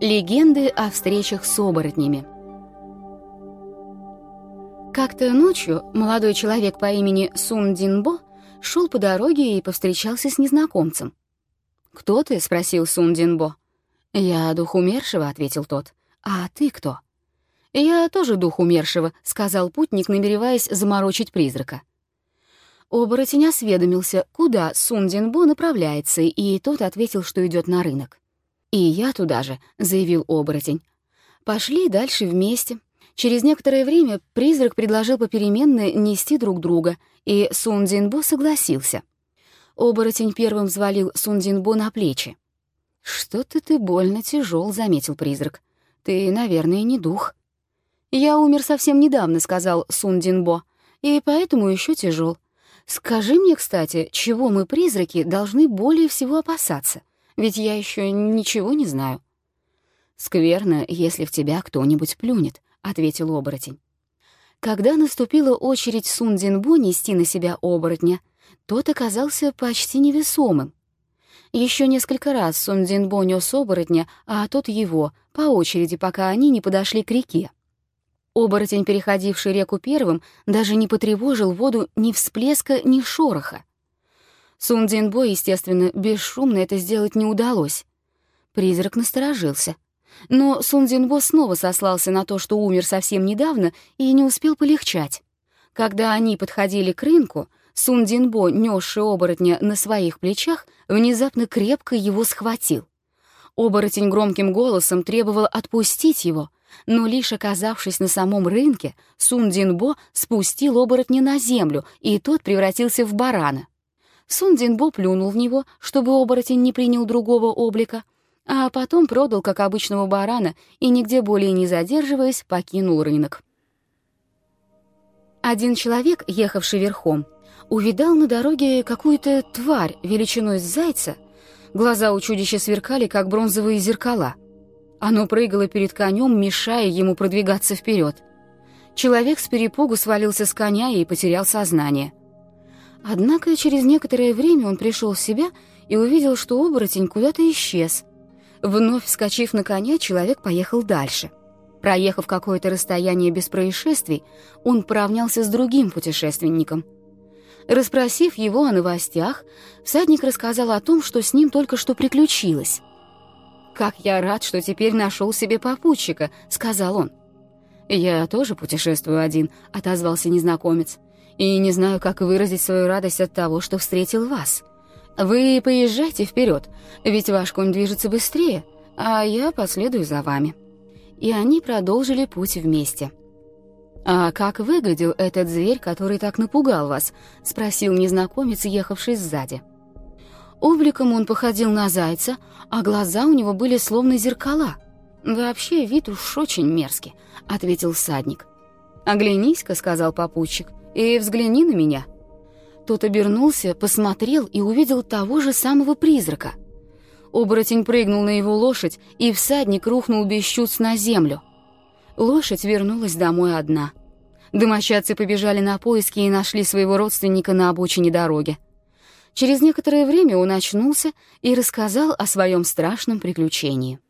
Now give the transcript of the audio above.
Легенды о встречах с оборотнями. Как-то ночью молодой человек по имени Сун Динбо шел по дороге и повстречался с незнакомцем. «Кто ты?» — спросил Сун Динбо. «Я дух умершего», — ответил тот. «А ты кто?» «Я тоже дух умершего», — сказал путник, намереваясь заморочить призрака. Оборотень осведомился, куда Сун Динбо направляется, и тот ответил, что идет на рынок. «И я туда же», — заявил оборотень. Пошли дальше вместе. Через некоторое время призрак предложил попеременно нести друг друга, и Сун Дзинбо согласился. Оборотень первым взвалил Сун Дзинбо на плечи. «Что-то ты больно тяжел, заметил призрак. «Ты, наверное, не дух». «Я умер совсем недавно», — сказал Сун Дзинбо, «и поэтому еще тяжел. Скажи мне, кстати, чего мы, призраки, должны более всего опасаться?» Ведь я еще ничего не знаю». «Скверно, если в тебя кто-нибудь плюнет», — ответил оборотень. Когда наступила очередь Сун Дзинбо нести на себя оборотня, тот оказался почти невесомым. Еще несколько раз Сун Дзинбо нес оборотня, а тот его, по очереди, пока они не подошли к реке. Оборотень, переходивший реку первым, даже не потревожил воду ни всплеска, ни шороха. Сун Дзинбо, естественно, бесшумно это сделать не удалось. Призрак насторожился. Но Сун Дзинбо снова сослался на то, что умер совсем недавно и не успел полегчать. Когда они подходили к рынку, Сун Дзинбо, несший оборотня на своих плечах, внезапно крепко его схватил. Оборотень громким голосом требовал отпустить его, но лишь оказавшись на самом рынке, Сун Динбо спустил оборотня на землю, и тот превратился в барана. Сун Динбо плюнул в него, чтобы оборотень не принял другого облика, а потом продал, как обычного барана, и, нигде более не задерживаясь, покинул рынок. Один человек, ехавший верхом, увидал на дороге какую-то тварь величиной с зайца. Глаза у чудища сверкали, как бронзовые зеркала. Оно прыгало перед конем, мешая ему продвигаться вперед. Человек с перепугу свалился с коня и потерял сознание. Однако через некоторое время он пришел в себя и увидел, что оборотень куда-то исчез. Вновь вскочив на коня, человек поехал дальше. Проехав какое-то расстояние без происшествий, он поравнялся с другим путешественником. Расспросив его о новостях, всадник рассказал о том, что с ним только что приключилось. «Как я рад, что теперь нашел себе попутчика», — сказал он. «Я тоже путешествую один», — отозвался незнакомец и не знаю, как выразить свою радость от того, что встретил вас. Вы поезжайте вперед, ведь ваш конь движется быстрее, а я последую за вами». И они продолжили путь вместе. «А как выглядел этот зверь, который так напугал вас?» — спросил незнакомец, ехавший сзади. Обликом он походил на зайца, а глаза у него были словно зеркала. «Вообще вид уж очень мерзкий», — ответил всадник. «Оглянись-ка», — сказал попутчик и взгляни на меня». Тот обернулся, посмотрел и увидел того же самого призрака. Оборотень прыгнул на его лошадь, и всадник рухнул без чувств на землю. Лошадь вернулась домой одна. Домочадцы побежали на поиски и нашли своего родственника на обочине дороги. Через некоторое время он очнулся и рассказал о своем страшном приключении.